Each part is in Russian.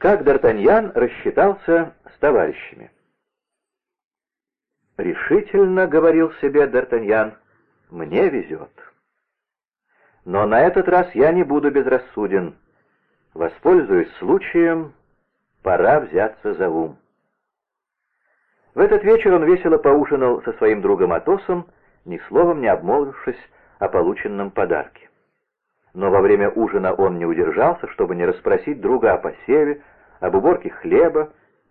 как Д'Артаньян рассчитался с товарищами. «Решительно, — говорил себе Д'Артаньян, — мне везет. Но на этот раз я не буду безрассуден. Воспользуюсь случаем, пора взяться за ум». В этот вечер он весело поужинал со своим другом Атосом, ни словом не обмолвившись о полученном подарке. Но во время ужина он не удержался, чтобы не расспросить друга о посеве, об уборке хлеба,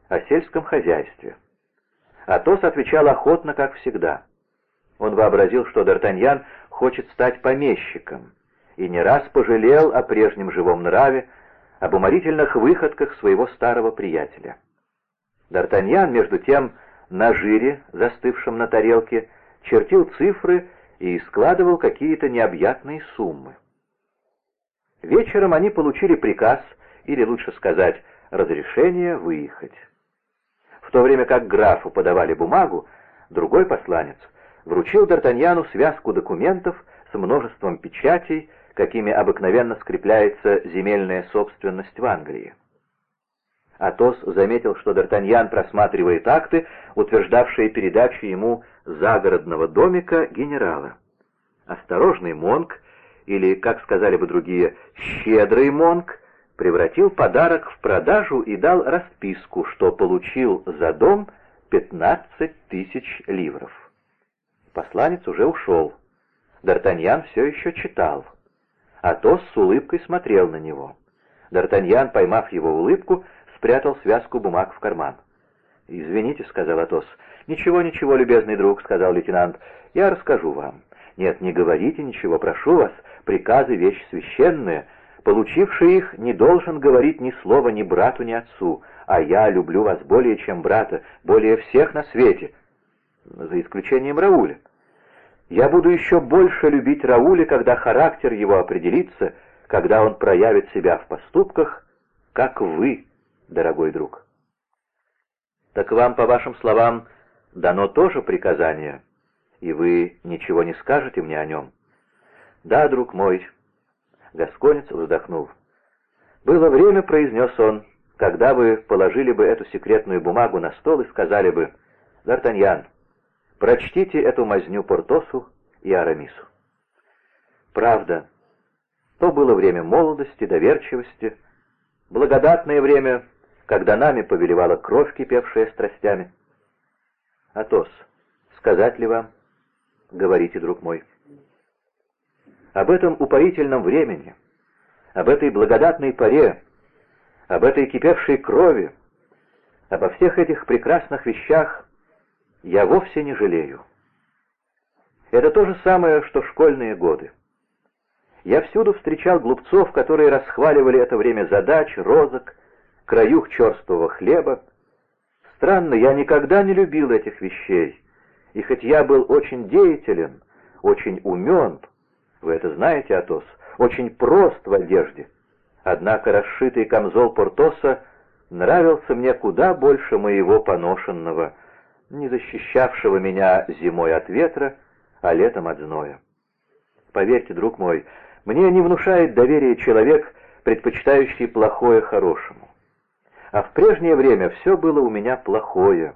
о сельском хозяйстве. Атос отвечал охотно, как всегда. Он вообразил, что Д'Артаньян хочет стать помещиком, и не раз пожалел о прежнем живом нраве, об уморительных выходках своего старого приятеля. Д'Артаньян, между тем, на жире, застывшем на тарелке, чертил цифры и складывал какие-то необъятные суммы. Вечером они получили приказ, или лучше сказать, разрешение выехать. В то время как графу подавали бумагу, другой посланец вручил Д'Артаньяну связку документов с множеством печатей, какими обыкновенно скрепляется земельная собственность в Англии. Атос заметил, что Д'Артаньян просматривает акты, утверждавшие передачу ему загородного домика генерала. Осторожный Монк, или, как сказали бы другие, щедрый Монк, превратил подарок в продажу и дал расписку, что получил за дом 15 тысяч ливров. Посланец уже ушел. Д'Артаньян все еще читал. Атос с улыбкой смотрел на него. Д'Артаньян, поймав его улыбку, спрятал связку бумаг в карман. «Извините», — сказал Атос. «Ничего, ничего, любезный друг», — сказал лейтенант. «Я расскажу вам». «Нет, не говорите ничего, прошу вас. Приказы — вещь священная. Получивший их не должен говорить ни слова ни брату, ни отцу. А я люблю вас более, чем брата, более всех на свете. За исключением Рауля. Я буду еще больше любить Рауля, когда характер его определится, когда он проявит себя в поступках, как вы, дорогой друг. Так вам, по вашим словам, дано тоже приказание, и вы ничего не скажете мне о нем? Да, друг мой. Гасконец вздохнул. Было время, произнес он, когда вы положили бы эту секретную бумагу на стол и сказали бы, «Д'Артаньян, прочтите эту мазню Портосу и Арамису». Правда, то было время молодости, доверчивости, благодатное время когда нами повелевала кровь, кипевшая страстями. Атос, сказать ли вам? Говорите, друг мой. Об этом упоительном времени, об этой благодатной паре, об этой кипевшей крови, обо всех этих прекрасных вещах я вовсе не жалею. Это то же самое, что школьные годы. Я всюду встречал глупцов, которые расхваливали это время задач, розок, краюх черствого хлеба. Странно, я никогда не любил этих вещей, и хоть я был очень деятелен, очень умен, вы это знаете, Атос, очень прост в одежде, однако расшитый камзол Портоса нравился мне куда больше моего поношенного, не защищавшего меня зимой от ветра, а летом от зноя. Поверьте, друг мой, мне не внушает доверие человек, предпочитающий плохое хорошему. А в прежнее время все было у меня плохое.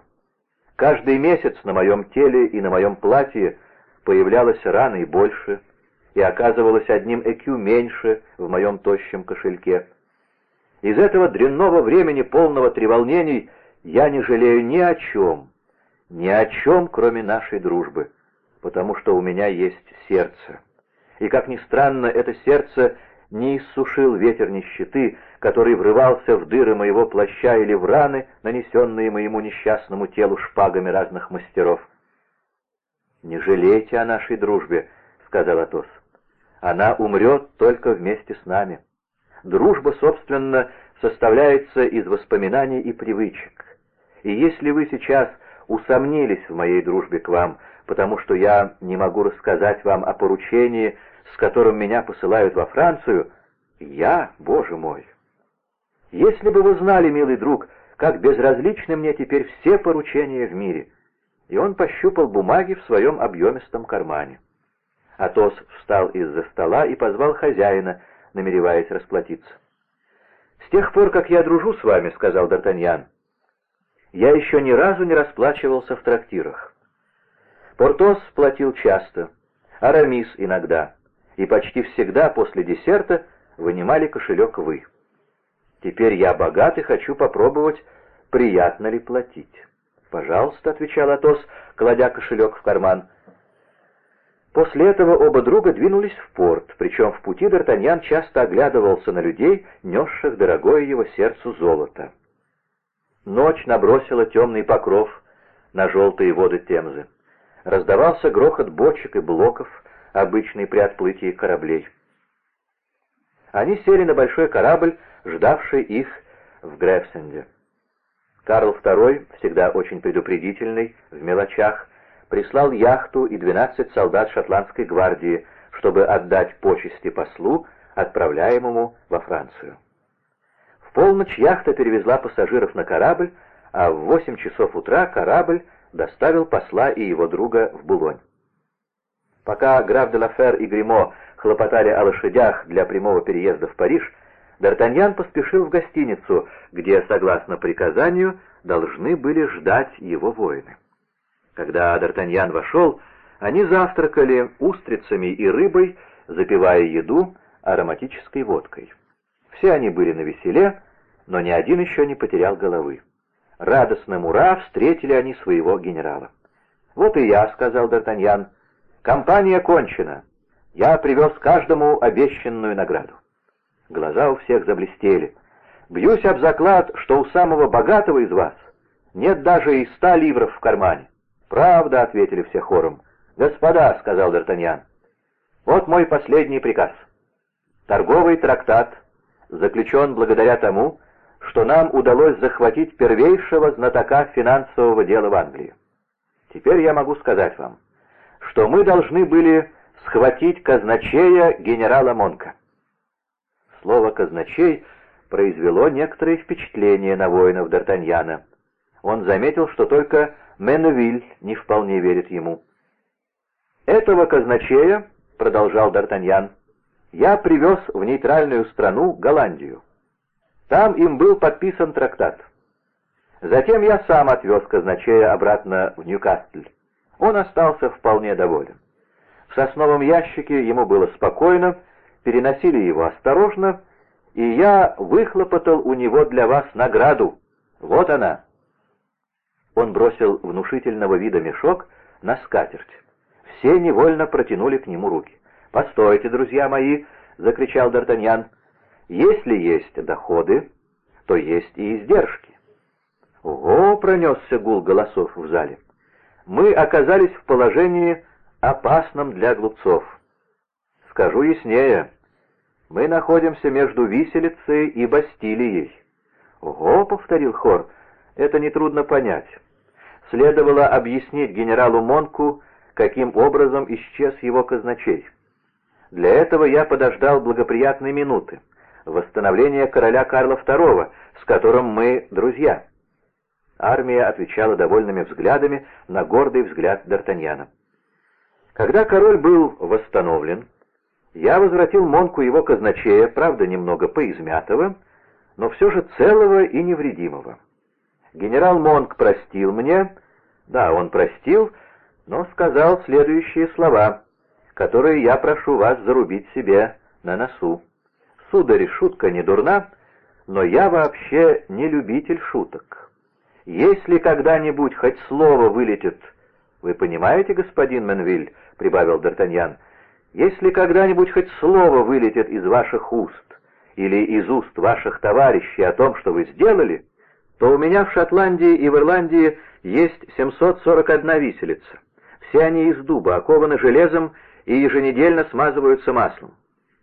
Каждый месяц на моем теле и на моем платье появлялась рана и больше, и оказывалось одним экю меньше в моем тощем кошельке. Из этого дрянного времени, полного треволнений, я не жалею ни о чем, ни о чем, кроме нашей дружбы, потому что у меня есть сердце. И, как ни странно, это сердце не иссушил ветер нищеты, который врывался в дыры моего плаща или в раны, нанесенные моему несчастному телу шпагами разных мастеров. «Не жалейте о нашей дружбе», — сказал Атос. «Она умрет только вместе с нами. Дружба, собственно, составляется из воспоминаний и привычек. И если вы сейчас усомнились в моей дружбе к вам, потому что я не могу рассказать вам о поручении, с которым меня посылают во Францию, я, Боже мой! Если бы вы знали, милый друг, как безразличны мне теперь все поручения в мире!» И он пощупал бумаги в своем объемистом кармане. Атос встал из-за стола и позвал хозяина, намереваясь расплатиться. С тех пор, как я дружу с вами, — сказал Д'Артаньян, — я еще ни разу не расплачивался в трактирах. Портос платил часто, Арамис иногда, и почти всегда после десерта вынимали кошелек вы. Теперь я богат и хочу попробовать, приятно ли платить. «Пожалуйста», — отвечал Атос, кладя кошелек в карман. После этого оба друга двинулись в порт, причем в пути Д'Артаньян часто оглядывался на людей, несших дорогое его сердцу золото. Ночь набросила темный покров на желтые воды Темзы. Раздавался грохот бочек и блоков, обычный при отплытии кораблей. Они сели на большой корабль, ждавший их в Грефсенде. Карл II, всегда очень предупредительный в мелочах, прислал яхту и 12 солдат шотландской гвардии, чтобы отдать почести послу, отправляемому во Францию. В полночь яхта перевезла пассажиров на корабль, а в 8 часов утра корабль доставил посла и его друга в Булонь. Пока граф де Лафер и Гримо хлопотали о лошадях для прямого переезда в Париж, Д'Артаньян поспешил в гостиницу, где, согласно приказанию, должны были ждать его воины. Когда Д'Артаньян вошел, они завтракали устрицами и рыбой, запивая еду ароматической водкой. Все они были на веселе, но ни один еще не потерял головы. Радостным ура встретили они своего генерала. «Вот и я», — сказал Д'Артаньян, — «компания кончена. Я привез каждому обещанную награду». Глаза у всех заблестели. «Бьюсь об заклад, что у самого богатого из вас нет даже и ста ливров в кармане». «Правда», — ответили все хором. «Господа», — сказал Д'Артаньян, — «вот мой последний приказ. Торговый трактат заключен благодаря тому, что нам удалось захватить первейшего знатока финансового дела в Англии. Теперь я могу сказать вам, что мы должны были схватить казначея генерала Монка. Слово «казначей» произвело некоторое впечатление на воинов Д'Артаньяна. Он заметил, что только Менувиль не вполне верит ему. «Этого казначея, — продолжал Д'Артаньян, — я привез в нейтральную страну Голландию. Там им был подписан трактат. Затем я сам отвез казначея обратно в Ньюкасль. Он остался вполне доволен. В сосновом ящике ему было спокойно, переносили его осторожно, и я выхлопотал у него для вас награду. Вот она. Он бросил внушительного вида мешок на скатерть. Все невольно протянули к нему руки. «Постойте, друзья мои!» — закричал Д'Артаньян. «Если есть доходы, то есть и издержки». «Ого!» — пронесся гул голосов в зале. «Мы оказались в положении, опасном для глупцов. Скажу яснее, мы находимся между виселицей и Бастилией». «Ого!» — повторил хор. «Это нетрудно понять. Следовало объяснить генералу Монку, каким образом исчез его казначей. Для этого я подождал благоприятной минуты, восстановления короля Карла II, с которым мы друзья. Армия отвечала довольными взглядами на гордый взгляд Д'Артаньяна. Когда король был восстановлен, я возвратил Монку его казначея, правда, немного поизмятого, но все же целого и невредимого. Генерал Монк простил мне, да, он простил, но сказал следующие слова, которые я прошу вас зарубить себе на носу. Сударь, шутка не дурна, но я вообще не любитель шуток. Если когда-нибудь хоть слово вылетит... Вы понимаете, господин Менвиль, — прибавил Д'Артаньян, — если когда-нибудь хоть слово вылетит из ваших уст или из уст ваших товарищей о том, что вы сделали, то у меня в Шотландии и в Ирландии есть 741 виселица. Все они из дуба, окованы железом и еженедельно смазываются маслом.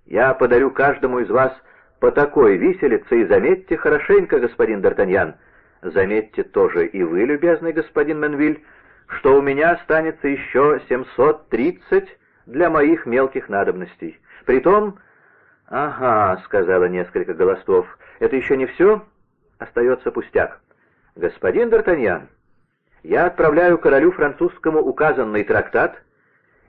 Я подарю каждому из вас по такой виселице, и заметьте хорошенько, господин Д'Артаньян, заметьте тоже и вы, любезный господин Менвиль, что у меня останется еще 730 для моих мелких надобностей. Притом... — Ага, — сказала несколько голосов, — это еще не все? остается пустяк. Господин Д'Артаньян, я отправляю королю французскому указанный трактат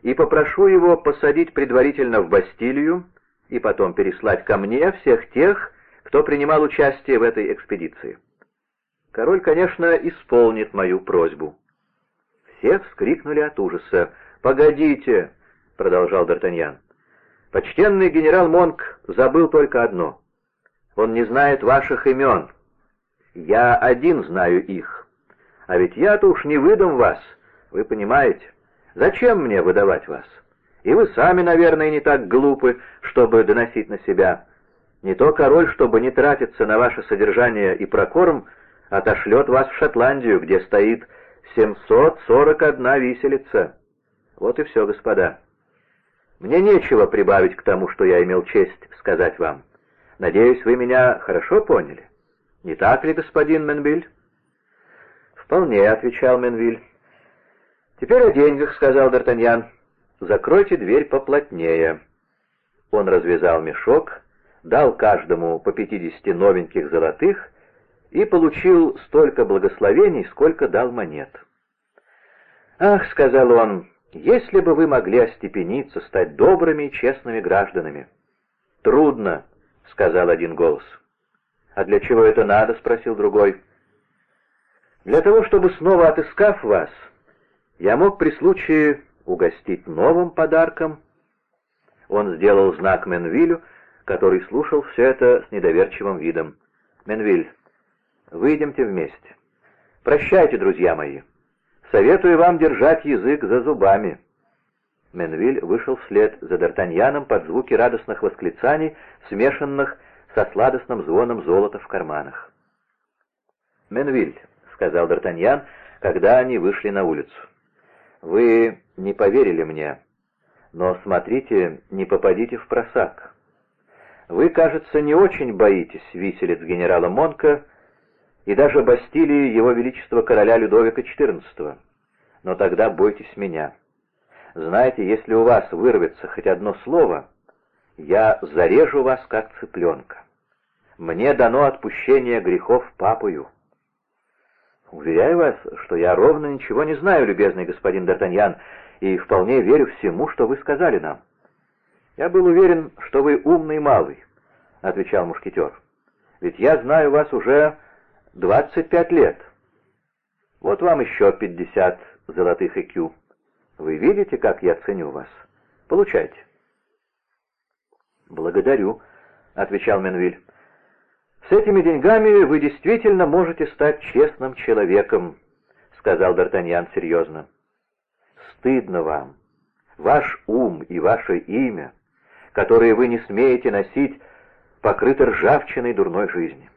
и попрошу его посадить предварительно в Бастилию и потом переслать ко мне всех тех, кто принимал участие в этой экспедиции. Король, конечно, исполнит мою просьбу». Все вскрикнули от ужаса. «Погодите!» — продолжал Д'Артаньян. «Почтенный генерал Монк забыл только одно. Он не знает ваших имен. Я один знаю их. А ведь я-то уж не выдам вас, вы понимаете. Зачем мне выдавать вас? И вы сами, наверное, не так глупы, чтобы доносить на себя. Не то король, чтобы не тратиться на ваше содержание и прокорм, отошлет вас в Шотландию, где стоит 741 виселица. Вот и все, господа. Мне нечего прибавить к тому, что я имел честь сказать вам. Надеюсь, вы меня хорошо поняли. Не так ли, господин Менвиль? «Вполне», — отвечал Менвиль. «Теперь о деньгах», — сказал Д'Артаньян. «Закройте дверь поплотнее». Он развязал мешок, дал каждому по пятидесяти новеньких золотых и получил столько благословений, сколько дал монет. «Ах», — сказал он, — «если бы вы могли остепениться, стать добрыми и честными гражданами». «Трудно», — сказал один голос. «А для чего это надо?» — спросил другой. «Для того, чтобы, снова отыскав вас, я мог при случае угостить новым подарком». Он сделал знак Менвилю, который слушал все это с недоверчивым видом. «Менвиль, выйдемте вместе. Прощайте, друзья мои. Советую вам держать язык за зубами». Менвиль вышел вслед за Д'Артаньяном под звуки радостных восклицаний, смешанных со сладостным звоном золота в карманах. «Менвиль», — сказал Д'Артаньян, когда они вышли на улицу, — «вы не поверили мне, но смотрите, не попадите в просак. Вы, кажется, не очень боитесь виселиц генерала Монка и даже Бастилии его величества короля Людовика XIV, но тогда бойтесь меня». Знаете, если у вас вырвется хоть одно слово, я зарежу вас, как цыпленка. Мне дано отпущение грехов папою. Уверяю вас, что я ровно ничего не знаю, любезный господин Д'Артаньян, и вполне верю всему, что вы сказали нам. Я был уверен, что вы умный малый, — отвечал мушкетер. Ведь я знаю вас уже двадцать пять лет. Вот вам еще пятьдесят золотых икю. Вы видите, как я ценю вас? Получайте. «Благодарю», — отвечал Менвиль. «С этими деньгами вы действительно можете стать честным человеком», — сказал Д'Артаньян серьезно. «Стыдно вам. Ваш ум и ваше имя, которые вы не смеете носить, покрыты ржавчиной дурной жизни.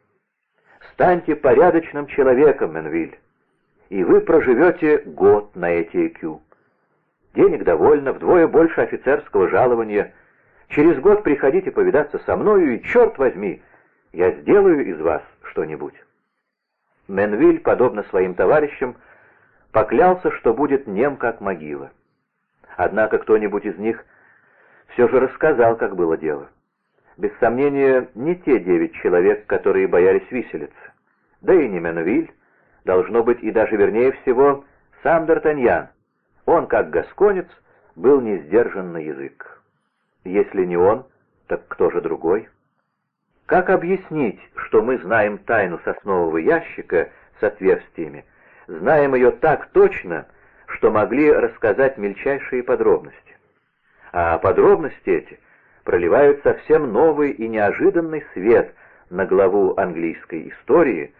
Станьте порядочным человеком, Менвиль, и вы проживете год на эти ЭКЮ. Денег довольно, вдвое больше офицерского жалования. Через год приходите повидаться со мною, и, черт возьми, я сделаю из вас что-нибудь». Менвиль, подобно своим товарищам, поклялся, что будет нем, как могила. Однако кто-нибудь из них все же рассказал, как было дело. Без сомнения, не те девять человек, которые боялись виселицы. Да и не Менвиль, должно быть, и даже вернее всего, сам Д'Артаньян, он, как гасконец, был не сдержан на язык. Если не он, так кто же другой? Как объяснить, что мы знаем тайну соснового ящика с отверстиями, знаем ее так точно, что могли рассказать мельчайшие подробности? А подробности эти проливают совсем новый и неожиданный свет на главу английской истории,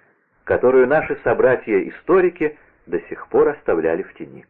которую наши собратья-историки до сих пор оставляли в тени.